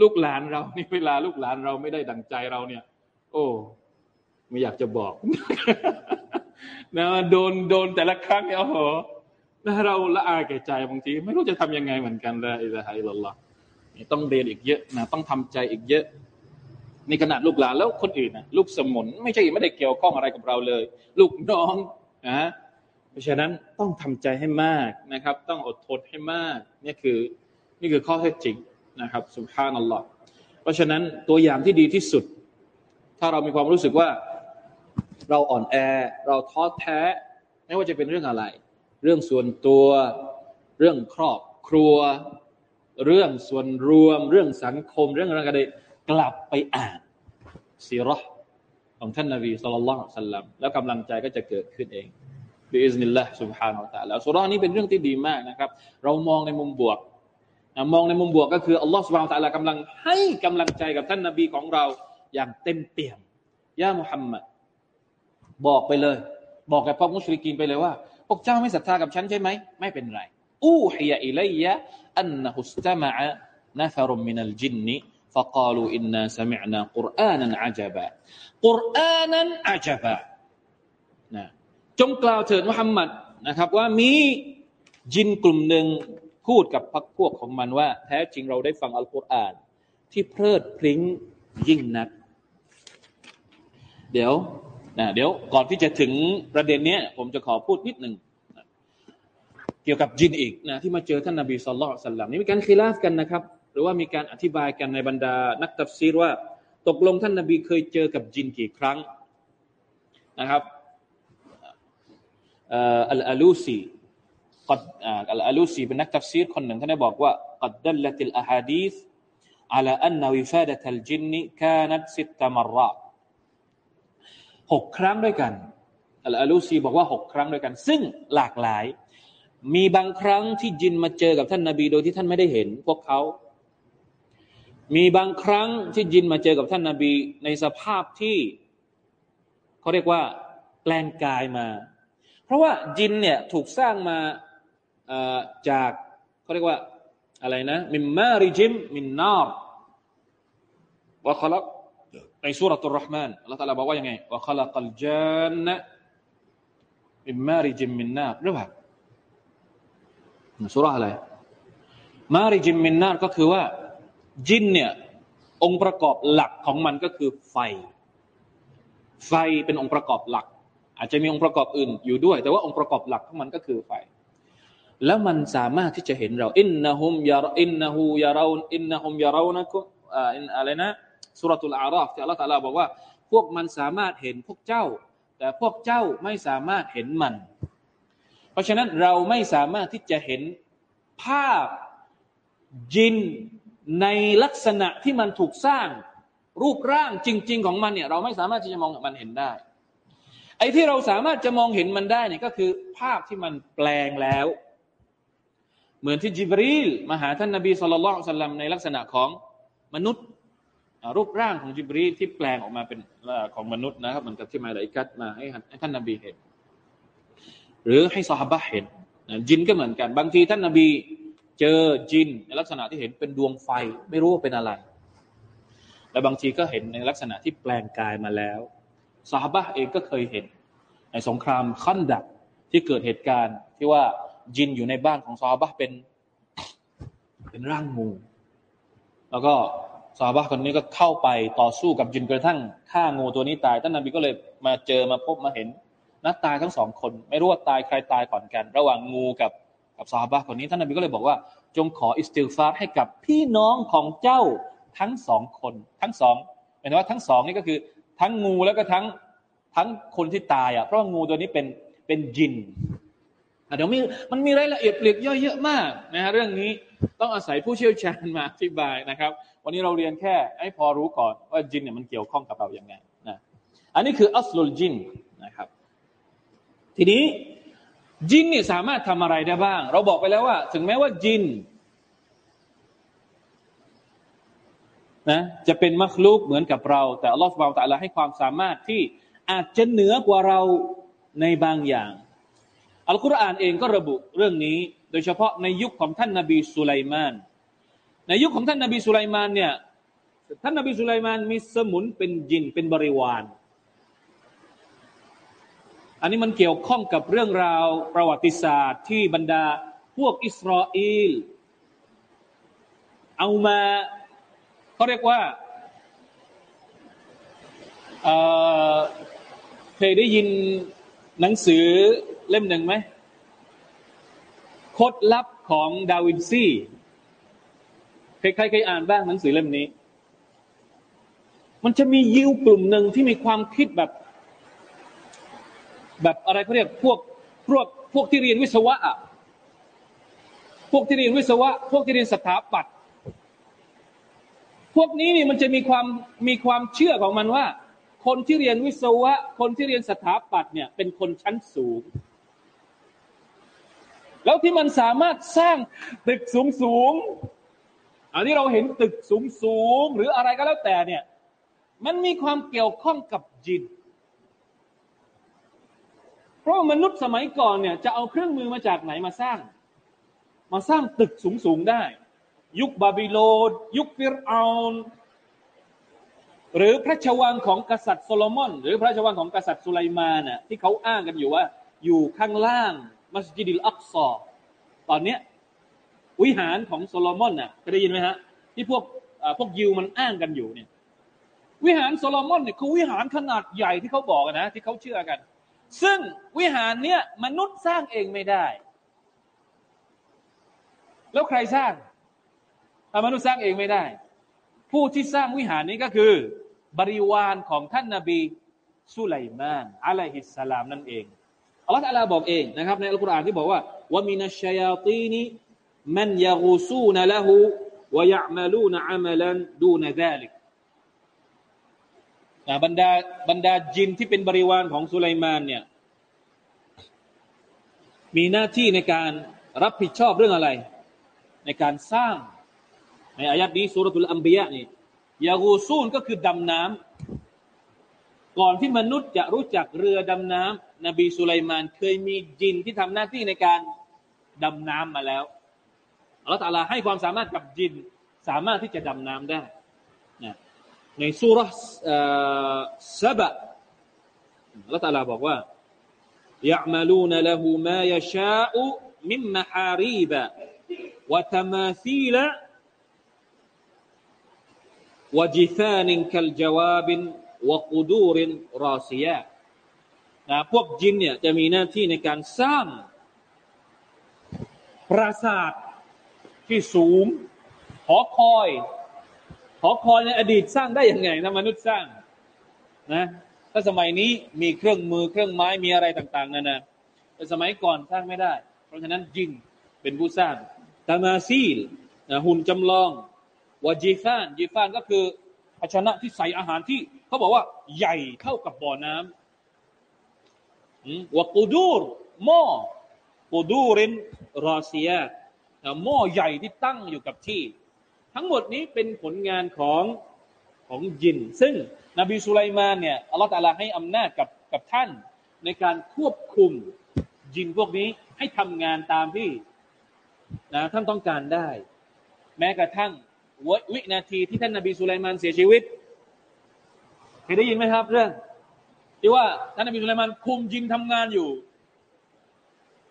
[SPEAKER 1] ลูกหลานเรานี่เวลาลูกหลานเราไม่ได้ดังใจเราเนี่ย โอ้ไม่อยากจะบอกนะโดนโดนแต่ละครั้งเนี่ยโอ้โหนะเราละอายแก่ใจบางที ไม่รู้จะทำยังไงเหมือนกันละอิละฮะอิลลอฮ ต้องเรียนอีกเยอะนะต้องทำใจอีกเยอะในขนาดลูกหลานแล้วคนอื่นนะลูกสมุนไม่ใช่ไม่ได้เกี่ยวข้องอะไรกับเราเลย ลูกน้องนะเพราะฉะนั้นต้องทำใจให้มากนะครับ ต้องอดทนให้มากนี่คือนี่คือข้อเท็จจริงนะครับสุภาพนัลลอฮ์เพราะฉะนั้นตัวอย่างที่ดีที่สุด ถ้าเรามีความรู้สึกว่าเราอ่อนแอ เราท้อแท้ ไม่ว่าจะเป็นเรื่องอะไร เรื่องส่วนตัว เรื่องครอบครัว เรื่องส่วนรวม เรื่องสังคม เรื่องอะไรก็ได้กลับไปอ่านซีรอของท่านนาบีสุลต่านสัลลัมแล้วกำลังใจก็จะเกิดขึ้นเองบิอิสนิลลาห์ سبحانه และ تعالى สุรานี้เป็นเรื่องที่ดีมากนะครับ เรามองในมุมบวกมองในมุมบวกก็คืออัลลอฮฺสุบฮานตะลากำลังให้กำลังใจกับท่านนาบีของเราอย่างเต็มเปี่ยมยามุฮัมมัดบอกไปเลย บอกกับพวกมุชริกีนไปเลยว่า พวกเจ้าไม่ศรัทธากับฉันใช่ไหมไม่เป็นไร อูฮียอิลัยะอันนะฮุสตามะนะฟรุมินัลจินนี فقالوا إنا سمعنا قرآنا عجبا قرآنا عجبا นะจงกล่าวเถิดมุฮัมมัดนะครับ ว่ามีจินกลุ่มหนึ่งพูดกับพรรคพวกของมันว่า แท้จริงเราได้ฟังอัลกุรอาน ที่เพลิดพริ้งยิ่งนัก เดี๋ยวนะเดี๋ยวก่อนที่จะถึงประเด็นนี้ผมจะขอพูดนิดหนึ่ง เกี่ยวกับจินอีกนะที่มาเจอท่านนาบีสุลต่านสัลลัมนี่มีการคีลาฟกันนะครับ หรือว่ามีการอธิบายกันในบรรดา นักตัฟซีรว่า ตกลงท่านนาบีเคยเจอกับจินกี่ครั้งนะครับอัลอาลูซีกัดอัลอาลูซีเป็นนักตัฟซีรคนหนึ่งท่านได้บอกว่ากัดดัลลติลอาฮาดีษ على أن وفادة الجن كانت ست مرات หกครั้งด้วยกันอัลอาลูซีบอกว่าหกครั้งด้วยกัน ซึ่งหลากหลาย มีบางครั้งที่จินมาเจอกับท่านนบีโดยที่ท่านไม่ได้เห็น พวกเขา มีบางครั้งที่จินมาเจอกับท่านนบีในสภาพที่เขาเรียกว่าแปลงกายมา เพราะว่าจินเนี่ยถูกสร้างมาจากเขาเรียกว่าอะไรนะมิมมาริจิมมินนารวะคลักในสุรตุลรห์มานอัลลอฮฺตะลาบอกว่ายังไงวะคลักัลจานนะมิมมาริจิมมินนารหรือเปล่า สุราอะไร มาริจิมมินนารก็คือว่า จินเนี่ย องค์ประกอบหลักของมันก็คือไฟ ไฟเป็นองค์ประกอบหลัก อาจจะมีองค์ประกอบอื่นอยู่ด้วย แต่ว่าองค์ประกอบหลักของมันก็คือไฟ แล้วมันสามารถที่จะเห็นเราอินนะฮุมยาอินนะฮูยาเราอินนะฮุมยาเรานะกุอ่าอะไรนะสุรตุลอาราฟที่อัลลอฮฺตะลาบอกว่า พวกมันสามารถเห็นพวกเจ้า แต่พวกเจ้าไม่สามารถเห็นมัน เพราะฉะนั้นเราไม่สามารถที่จะเห็นภาพจินในลักษณะที่มันถูกสร้างรูปร่างจริง ๆ ของมันเนี่ยเราไม่สามารถที่จะมองมันเห็นได้ ไอ้ที่เราสามารถจะมองเห็นมันได้เนี่ยก็คือ ภาพที่มันแปลงแล้ว เหมือนที่จิบรีลมาหาท่านนบีสุลต่านสัลลัมในลักษณะของมนุษย์รูปร่างของจิบรีลที่แปลงออกมาเป็นของมนุษย์นะครับเหมือนกับที่มาลาอิกัดมาให้ให้ท่านนบีเห็น หรือให้ซอฮาบะเห็นจินก็เหมือนกัน บางทีท่านนบีเจอจินในลักษณะที่เห็นเป็นดวงไฟ ไม่รู้ว่าเป็นอะไร และบางทีก็เห็นในลักษณะที่แปลงกายมาแล้วซาฮาบะเองก็เคยเห็น ในสงครามขั้นดับที่เกิดเหตุการณ์ที่ว่าจินอยู่ในบ้านของซาบะเป็น เป็นร่างงู แล้วก็ซาบะคนนี้ก็เข้าไปต่อสู้กับจินกระทั่งฆ่างูตัวนี้ตายท่านนบีก็เลยมาเจอมาพบมาเห็น นัดตายทั้งสองคน ไม่รู้ว่าตายใครตายก่อนกัน ระหว่างงูกับกับซาบะคนนี้ ท่านนบีก็เลยบอกว่า จงขออิสติลฟาร์ให้กับพี่น้องของเจ้าทั้งสองคน ทั้งสองหมายถึงว่าทั้งสองนี่ก็คือ ทั้งงูแล้วก็ทั้งทั้งคนที่ตายอะเพราะว่างูตัวนี้เป็นเป็นจินเดี๋ยวมีมันมีรายละเอียดปลีกย่อยเยอะมากนะฮะเรื่องนี้ต้องอาศัยผู้เชี่ยวชาญมาอธิบายนะครับ วันนี้เราเรียนแค่ให้พอรู้ก่อนว่าจินเนี่ยมันเกี่ยวข้องกับเราอย่างไงนะอันนี้คืออัสลุลจินนะครับ ทีนี้จินเนี่ยสามารถทำอะไรได้บ้าง เราบอกไปแล้วว่า ถึงแม้ว่าจินนะจะเป็นมัคลุกเหมือนกับเรา แต่อัลลอฮฺสุบไบร์ตะลาให้ความสามารถที่อาจจะเหนือกว่าเราในบางอย่าง อัลกุรอานเองก็ระบุเรื่องนี้ โดยเฉพาะในยุคของท่านนาบีสุไลมาน ในยุคของท่านนาบีสุไลมานเนี่ยท่านนาบีสุไลมานมีสมุนเป็นยินเป็นบริวาร อันนี้มันเกี่ยวข้องกับเรื่องราวประวัติศาสตร์ที่บรรดาพวกอิสราเอลเอามาเขาเรียกว่าเคยได้ยินหนังสือเล่มหนึ่งไหมคดลับของดาวินซีใครๆเคยอ่านบ้างหนังสือเล่มนี้ มันจะมียิวกลุ่มหนึ่งที่มีความคิดแบบ แบบอะไรเขาเรียกพวกพวกพวกที่เรียนวิศวะอะพวกที่เรียนวิศวะ พวกที่เรียนสถาปัตย์พวกนี้นี่มันจะมีความมีความเชื่อของมันว่า คนที่เรียนวิศวะ คนที่เรียนสถาปัตย์เนี่ย เป็นคนชั้นสูง แล้วที่มันสามารถสร้างตึกสูงสูงอันนี้เราเห็นตึกสูงสูงหรืออะไรก็แล้วแต่เนี่ย มันมีความเกี่ยวข้องกับจิน เพราะมนุษย์สมัยก่อนเนี่ยจะเอาเครื่องมือมาจากไหนมาสร้าง มาสร้างตึกสูงสูงได้ ยุคบาบิโลนยุคฟิรเอานหรือพระราชวังของกษัตริย์โซโลมอน หรือพระราชวังของกษัตริย์สุไลมานน่ะที่เขาอ้างกันอยู่ว่า อยู่ข้างล่างมัสยิดิลอักซอตอนเนี้ยวิหารของโซโลมอนน่ะเคยได้ยินไหมฮะที่พวกพวกยิวมันอ้างกันอยู่เนี่ยวิหารโซโลมอนเนี่ยคือวิหารขนาดใหญ่ที่เขาบอกนะ ที่เขาเชื่อกัน ซึ่งวิหารเนี้ยมนุษย์สร้างเองไม่ได้ แล้วใครสร้างมนุษย์สร้างเองไม่ได้ ผู้ที่สร้างวิหารนี้ก็คือ บริวารของท่านนาบีสุไลมานอะลัยฮิสสลามนั่นเองอัลลอฮฺอาลาบอกเองนะครับในอัลกุรอานที่บอกว่าว่ามินัชยาตีนีมันยากูซูนละหูวยะมาลูนอามัลันดูนดาลิก บรรดาบรรดาจินที่เป็นบริวารของสุไลมานเนี่ย มีหน้าที่ในการรับผิดชอบเรื่องอะไร ในการสร้าง ในอายัดนี้สุรทุลอัมบียะนี่ยากูซูนก็คือดำน้ำก่อนที่มนุษย์จะรู้จักเรือดำน้ำนบีสุไลมานเคยมีจินที่ทำหน้าที่ในการดำน้ำมาแล้วอัลลอฮฺตาลาให้ความสามารถกับจินสามารถที่จะดำน้ำได้ ในสุรษะบะอัลลอฮฺตาลาบอกว่า يعملون له ما يشاء من محاريب وتماثيل วจิฟานินคัลจาวาบินวกูดูรินรอซียะนะพวกจินเนี่ยจะมีหน้าที่ในการสร้าง ปราสาทที่สูงหอคอยห อคอยในอดีตสร้างได้ยังไงนะมนุษย์สร้างนะถ้าสมัยนี้มีเครื่องมือเครื่องไม้มีอะไรต่างๆนั่นนะแต่สมัยก่อนสร้างไม่ได้ เพราะฉะนั้นจินเป็นผู้สร้างตามาซีลนะหุ่นจำลองวาจีฟานจีฟานก็คือภาชนะที่ใส่อาหารที่เขาบอกว่าใหญ่เท่ากับบ่อน้ำวกูดูรหม้อกูดูรินรอเซียหม้อใหญ่ที่ตั้งอยู่กับที่ ทั้งหมดนี้เป็นผลงานของของยิน ซึ่งนบีสุไลมานเนี่ยอัลลอฮฺตาลาให้อำนาจกับกับท่าน ในการควบคุมยินพวกนี้ให้ทำงานตามที่นะท่านต้องการได้ แม้กระทั่งวินาทีที่ท่านนบีสุไลมานเสียชีวิตเคยได้ยินไหมครับ เรื่อง ที่ว่าท่านนบีสุไลมานคุมยินทำงานอยู่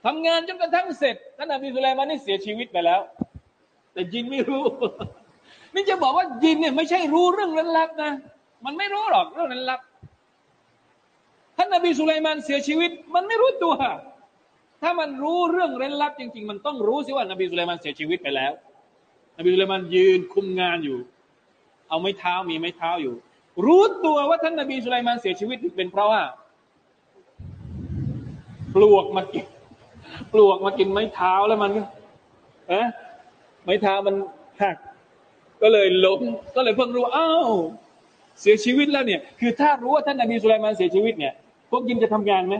[SPEAKER 1] ทำงานจนกระทั่งเสร็จท่านนบีสุไลมานนี่เสียชีวิตไปแล้ว แต่ยินไม่รู้ นี่จะบอกว่ายินเนี่ยไม่ใช่รู้เรื่องเร้นลับนะ มันไม่รู้หรอกเรื่องเร้นลับ ท่านนบีสุไลมานเสียชีวิต มันไม่รู้ตัว ถ้ามันรู้เรื่องเร้นลับจริง ๆ มันต้องรู้สิว่านบีสุไลมานเสียชีวิตไปแล้ว นบีสุลัยมันยืนคุมงานอยู่ เอาไม้เท้ามีไม้เท้าอยู่ รู้ตัวว่าท่านนบีสุลัยมันเสียชีวิตเป็นเพราะว่าปลวกมากินปลวกมากินไม้เท้าแล้วมันก็เอะไม้เท้ามันหัก ก็เลยล้มก็เลยเพิ่งรู้อ้าวเสียชีวิตแล้วเนี่ย คือถ้ารู้ว่าท่านนบีสุลัยมันเสียชีวิตเนี่ย พวกยินจะทำงานไหม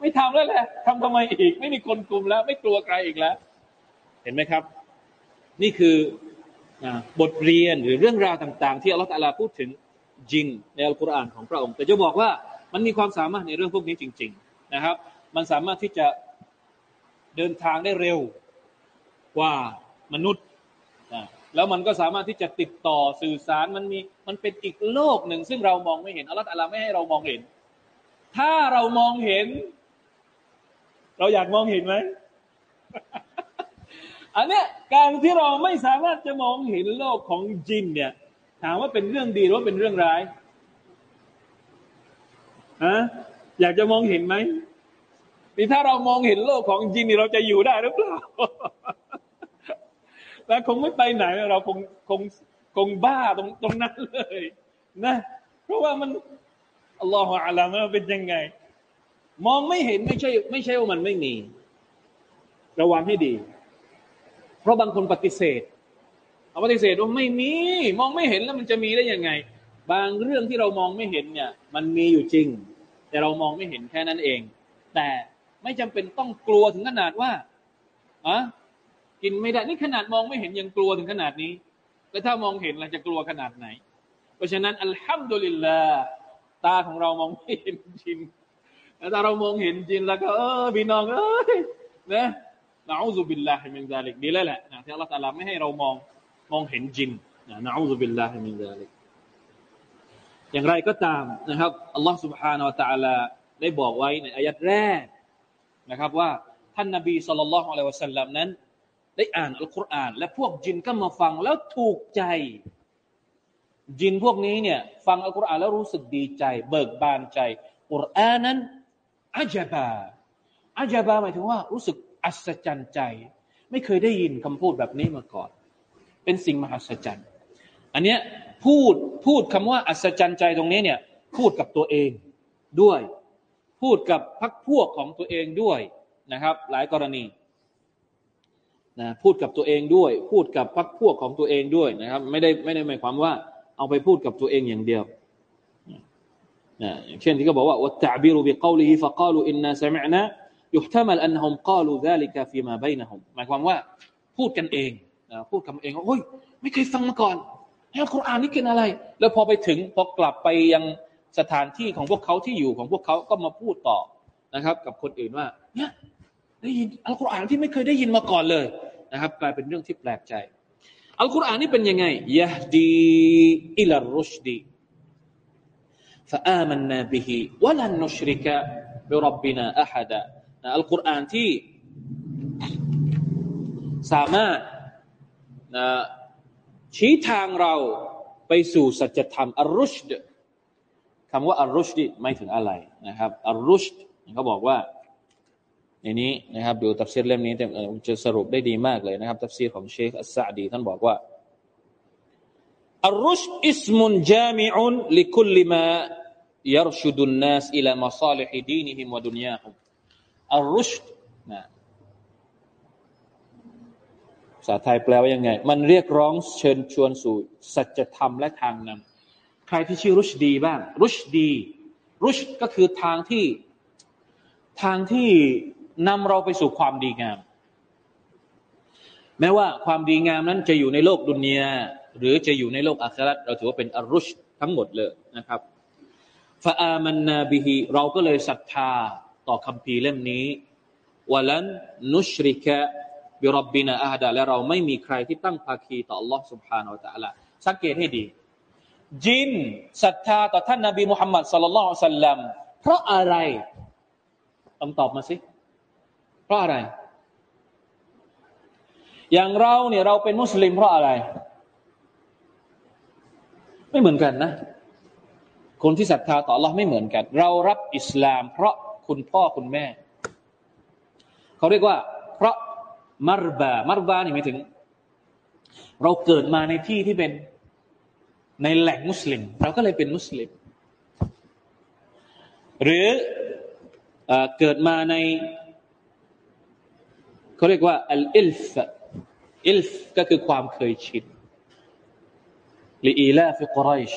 [SPEAKER 1] ไม่ทำแล้วแหละทำทำไมอีก ไม่มีคนกลุ่มแล้ว ไม่กลัวใครอีกแล้ว เห็นไหมครับ นี่คือบทเรียนหรือเรื่องราวต่าง ๆ ที่อัลลอฮฺพูดถึงจินในอัลกุรอานของพระองค์ แต่จะบอกว่ามันมีความสามารถในเรื่องพวกนี้จริง ๆนะครับ มันสามารถที่จะเดินทางได้เร็วกว่ามนุษย์ แล้วมันก็สามารถที่จะติดต่อสื่อสารมันมีมันเป็นอีกโลกหนึ่ง ซึ่งเรามองไม่เห็นอัลลอฮฺไม่ให้เรามองเห็น ถ้าเรามองเห็น เราอยากมองเห็นไหมอันเนี้ยการที่เราไม่สามารถจะมองเห็นโลกของจินเนี่ย ถามว่าเป็นเรื่องดีหรือว่าเป็นเรื่องร้ายฮะอยากจะมองเห็นไหมนี่ถ้าเรามองเห็นโลกของจินนี่เราจะอยู่ได้หรือเปล่า แล้วคงไม่ไปไหน เราคงคงคงบ้าตรงตรงนั้นเลยนะเพราะว่ามันอัลลอฮฺอาลามันเป็นยังไง มองไม่เห็นไม่ใช่ไม่ใช่ว่ามันไม่มี ระวังให้ดี เพราะบางคนปฏิเสธเอาปฏิเสธว่าไม่มี มองไม่เห็นแล้วมันจะมีได้ยังไง บางเรื่องที่เรามองไม่เห็นเนี่ย มันมีอยู่จริง แต่เรามองไม่เห็นแค่นั้นเอง แต่ไม่จำเป็นต้องกลัวถึงขนาดว่าอะ กินไม่ได้นี่ขนาดมองไม่เห็นยังกลัวถึงขนาดนี้ แล้วถ้ามองเห็นเราจะกลัวขนาดไหน เพราะฉะนั้นอัลฮัมดุลิลลาตาของเรามองไม่เห็นจินแต่ถ้าเรามองเห็นจินแล้วก็เออพี่น้องเอ้ยนะนะอูซุบิลลาฮิมินซาลิกดีแล้วแหละนะที่อัลลอฮฺตาลาไม่ให้เรามองมองเห็นจินนะนะอูซุบิลลาฮิมินซาลิกอย่างไรก็ตามนะครับอัลลอฮฺ سبحانه และ تعالى ได้บอกไว้ในอายัดแรกนะครับว่าท่านนบีสุลต่านละฮ์อะลัยวะสัลลัมนั้น ได้อ่านอัลกุรอาน และพวกจินก็มาฟังแล้วถูกใจ จินพวกนี้เนี่ย ฟังอัลกุรอานแล้วรู้สึกดีใจ เบิกบานใจกุรอานนั้นอาจบาอาจบาหมายถึงว่ารู้สึกอัศจรรย์ใจ ไม่เคยได้ยินคำพูดแบบนี้มาก่อน เป็นสิ่งมหัศจรรย์อันเนี้ยพูดพูดคำว่าอัศจรรย์ใจตรงนี้เนี่ย พูดกับตัวเองด้วย พูดกับพักพวกของตัวเองด้วยนะครับ หลายกรณี นะพูดกับตัวเองด้วย พูดกับพรรคพวกของตัวเองด้วยนะครับ ไม่ได้ไม่ได้หมายความว่า เอาไปพูดกับตัวเองอย่างเดียวนะเช่นที่เขาบอกว่าوالتعبير بقوله فقالوا إنا سمعنا يحتمل أنهم قالوا ذلك فيما بينهم หมายความว่าพูดกันเองนะพูดคำเองว่าโอ้ยไม่เคยฟังมาก่อนแล้วกุรอานนี่เป็นอะไร แล้วพอไปถึงพอกลับไปยังสถานที่ของพวกเขาที่อยู่ของพวกเขาก็มาพูดต่อนะครับ กับคนอื่นว่าเนี่ยได้ยินอัลกุรอานที่ไม่เคยได้ยินมาก่อนเลย นะครับกลายเป็นเรื่องที่แปลกใจ อัลกุรอานนี่เป็นยังไงยะดีอิลารุชดี فآمنا به ولن نشرك بربنا أحدا อัลกุรอานที่สามารถนะชี้ทางเราไปสู่สัจธรรมอัลรุชดคำว่าอัลรุชดีไม่ถึงอะไรนะครับอัลรุชดเขาบอกว่า ในนี้นะครับดูตัฟซีรเล่มนี้จะสรุปได้ดีมากเลยนะครับตัฟซีรของเชคอัสซาดีท่านบอกว่าالرشد اسم جامع لكل ما يرشد الناس إلى مصالح دينهم ودنياهم الرشد นะภาษาไทยแปลว่ายังไง มันเรียกร้องเชิญชวนสู่สัจธรรมและทางนำใครที่ชื่อรุชดีบ้าง รุชดี รุชก็คือทางที่ทางที่ นำเราไปสู่ความดีงาม แม้ว่าความดีงามนั้นจะอยู่ในโลกดุนยาหรือจะอยู่ในโลกอาคราเราถือว่าเป็นอรุชทั้งหมดเลยนะครับฟาอามันนาบิฮิเราก็เลยศรัทธาต่อคำพีเล่มนี้วลันนุชริกะบิรบบินาอาดาและเราไม่มีใครที่ตั้งภาคีต่อ Allah سبحانه และ تعالى สังเกตให้ดี จินศรัทธาต่อท่านนบีมุฮัมมัดสัลลัลลอฮุอะสัลลัมเพราะอะไรต้องตอบมาสิเพ ราะอะไร อย่างเราเนี่ยเราเป็นมุสลิมเพราะอะไร ไม่เหมือนกันนะ คนที่ศรัทธาต่อ Allah ไม่เหมือนกัน เรารับอิสลาม เพราะคุณพ่อคุณแม่ เขาเรียกว่า เพราะمربى مربى นี่หมายถึง เราเกิดมาในที่ที่เป็นในแหล่งมุสลิม เราก็เลยเป็นมุสลิม หรือเอเกิดมาใน เขาเรียกว่าالإلف إلف ก็คือความเคยชินلإيلاف قريش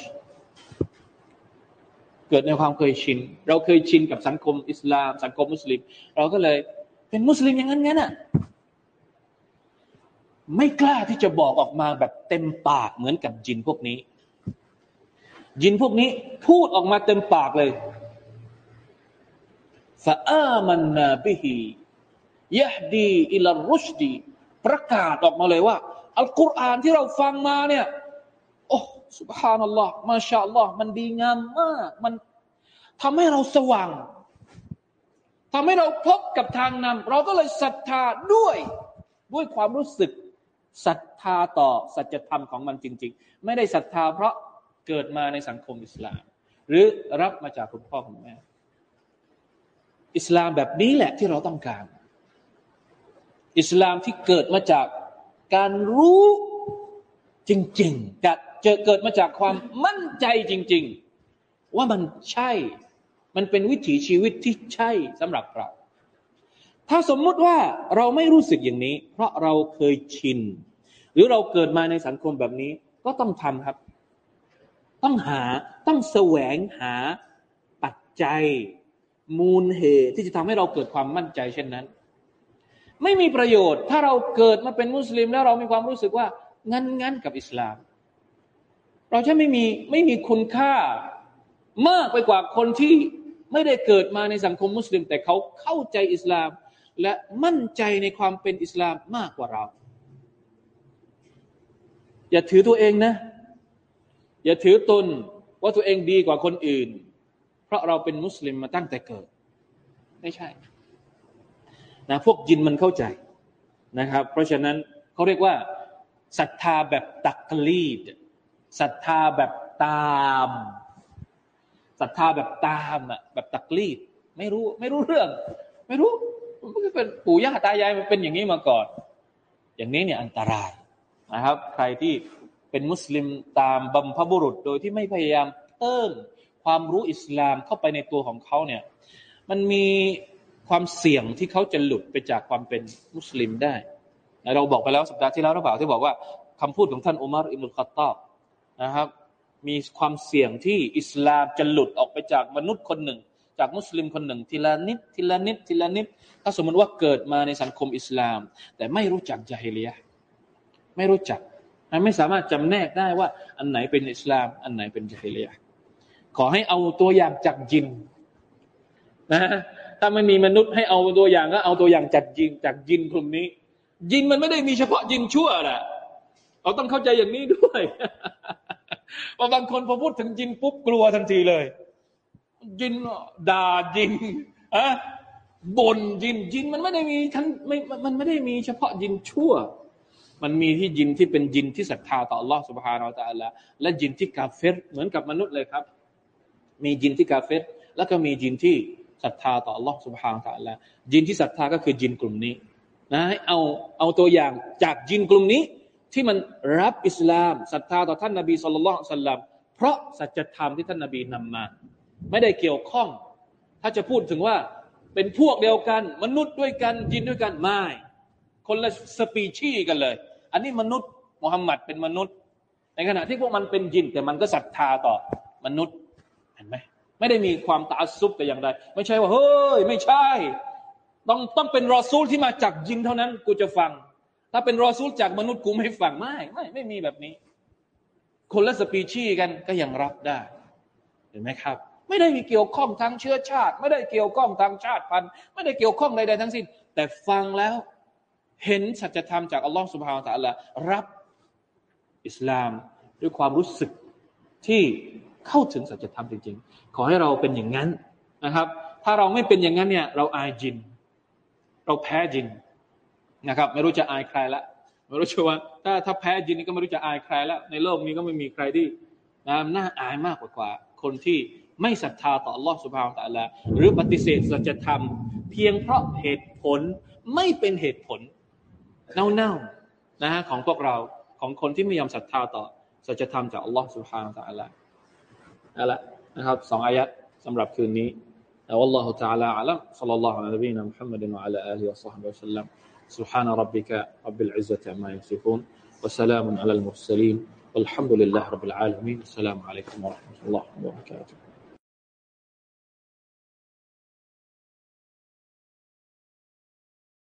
[SPEAKER 1] เกิดในความเคยชิน เราเคยชินกับสังคมอิสลาม สังคมมุสลิม เราก็เลยเป็นมุสลิมอย่างนั้นงั้นอะไม่กล้าที่จะบอกออกมาแบบเต็มปากเหมือนกับจินพวกนี้ จินพวกนี้พูดออกมาเต็มปากเลยฟาอามันนาบิฮี ยะดีอิลรุชดีประกาศออกมาเลยว่า อัลกุรอานที่เราฟังมาเนี่ยโอ้สุบฮานัลลอฮ์มาชาอัลลอฮ์มันดีงามมาก มันทำให้เราสว่างทำให้เราพบกับทางนำเราก็เลยศรัทธาด้วยด้วยความรู้สึกศรัทธาต่อสัจธรรมของมันจริง ๆ ไม่ได้ศรัทธาเพราะเกิดมาในสังคมอิสลาม หรือรับมาจากคุณพ่อคุณแม่อิสลามแบบนี้แหละที่เราต้องการ อิสลามที่เกิดมาจากการรู้จริงๆจะเจอเกิดมาจากความมั่นใจจริง ๆ ว่ามันใช่ มันเป็นวิถีชีวิตที่ใช่สำหรับเรา ถ้าสมมุติว่าเราไม่รู้สึกอย่างนี้ เพราะเราเคยชิน หรือเราเกิดมาในสังคมแบบนี้ ก็ต้องทำครับ ต้องหาต้องแสวงหาปัจจัย มูลเหตุที่จะทำให้เราเกิดความมั่นใจเช่นนั้น ไม่มีประโยชน์ ถ้าเราเกิดมาเป็นมุสลิมแล้วเรามีความรู้สึกว่า งั้นงั้นกับอิสลาม เราจะไม่มีไม่มีคุณค่ามากไปกว่าคนที่ไม่ได้เกิดมาในสังคมมุสลิม แต่เขาเข้าใจอิสลาม และมั่นใจในความเป็นอิสลามมากกว่าเรา อย่าถือตัวเองนะ อย่าถือตนว่าตัวเองดีกว่าคนอื่น เพราะเราเป็นมุสลิมมาตั้งแต่เกิด ไม่ใช่ นะพวกยินมันเข้าใจนะครับ เพราะฉะนั้นเขาเรียกว่าศรัทธาแบบตักลีดศรัทธาแบบตามศรัทธาแบบตามอะแบบตักลีด ไม่รู้ ไม่รู้เรื่อง ไม่รู้มันก็เป็นปู่ย่าตายายมันเป็นอย่างนี้มาก่อน อย่างนี้เนี่ยอันตรายนะครับ ใครที่เป็นมุสลิมตามบัมพบุรุษ โดยที่ไม่พยายามเพิ่มความรู้อิสลามเข้าไปในตัวของเขาเนี่ย มันมี ความเสี่ยงที่เขาจะหลุดไปจากความเป็นมุสลิมได้ เราบอกไปแล้วสัปดาห์ที่แล้วหรือเปล่าที่บอกว่าคำพูดของท่านอุมารอิมุลคตตอบนะครับมีความเสี่ยงที่อิสลามจะหลุดออกไปจากมนุษย์คนหนึ่ง จากมุสลิมคนหนึ่ง ทีละนิดทีละนิดทีละนิดถ้าสมมติว่าเกิดมาในสังคมอิสลาม แต่ไม่รู้จักจาฮิเลียไม่รู้จักไม่สามารถจำแนกได้ว่า อันไหนเป็นอิสลาม อันไหนเป็นจาฮิเลียขอให้เอาตัวอย่างจากจินนะ ถ้าไม่มีมนุษย์ให้เอาตัวอย่างก็เอาตัวอย่างจากจินจากจินกลุ่มนี้จินมันไม่ได้มีเฉพาะจินชั่วแหละเราต้องเข้าใจอย่างนี้ด้วยเพราะบางคนพอพูดถึงจินปุ๊บกลัวทันทีเลยจินด่าจินอะบ่นจินจินมันไม่ได้มีทั้งไม่มันไม่ได้มีเฉพาะจินชั่ว มันมีที่จินที่เป็นจินที่ศรัทธาต่อ Allah سبحانه และ تعالى และจินที่กาเฟรเหมือนกับมนุษย์เลยครับมีจินที่กาเฟตแล้วก็มีจินที่ ศรัทธาต่อ Allah سبحانه และ تعالى ยินที่ศรัทธาก็คือยินกลุ่มนี้นะเอาเอาตัวอย่างจากยินกลุ่มนี้ ที่มันรับอิสลามศรัทธาต่อท่านนาบีสุลต่านสัลลัมเพราะสัจธรรมที่ท่านนาบีนำมา ไม่ได้เกี่ยวข้อง ถ้าจะพูดถึงว่าเป็นพวกเดียวกัน มนุษย์ด้วยกันยินด้วยกันไม่คนละสปีชีกันเลย อันนี้มนุษย์มุฮัมมัดเป็นมนุษย์ ในขณะที่พวกมันเป็นยินแต่มันก็ศรัทธาต่อมนุษย์ ไม่ได้มีความตาซุบแต่อย่างใดไม่ใช่ว่าเฮ้ย ไม่ใช่ ต้องต้องเป็นรอซูลที่มาจากยินเท่านั้น กูจะฟัง ถ้าเป็นรอซูลจากมนุษย์กูไม่ฟังไม่ไม่ไม่มีแบบนี้ คนละสปีชีกันก็ยังรับได้ เห็นไหมครับ ไม่ได้มีเกี่ยวข้องทางเชื้อชาติ ไม่ได้เกี่ยวข้องทางชาติพันธุ์ไม่ได้เกี่ยวข้องใดๆทั้งสิ้น แต่ฟังแล้วเห็นสัจธรรมจากอัลลอฮฺสุบฮานตะละรับอิสลามด้วยความรู้สึกที่ เข้าถึงสัจธรรมจริง ๆ ขอให้เราเป็นอย่างนั้นนะครับ ถ้าเราไม่เป็นอย่างนั้นเนี่ย เราอายจิน เราแพ้จินนะครับ ไม่รู้จะอายใครละไม่รู้จะว่าถ้าถ้าแพ้จินนี่ก็ไม่รู้จะอายใครละในโลกนี้ก็ไม่มีใครที่นะน่าอายมากกว่าคนที่ไม่ศรัทธาต่อ Allah s u b h a n a h หรือปฏิเสธสัจธรรม เพียงเพราะเหตุผลไม่เป็นเหตุผลเน่าๆนะฮะของพวกเราของคนที่ไม่ยอมศรัทธาต่อสัจธรรมจาก Allah s u b h a n a ะ u Taala นั่นแหละนะครับสองอายัดสำหรับคืนนี้ والله تعالى أعلم صلى الله على نبينا محمد وعلى آله وصحبه وسلم سبحان ربك رب العزة عما يصفون وسلام على المرسلين والحمد لله رب العالمين السلام عليكم ورحمة الله وبركاته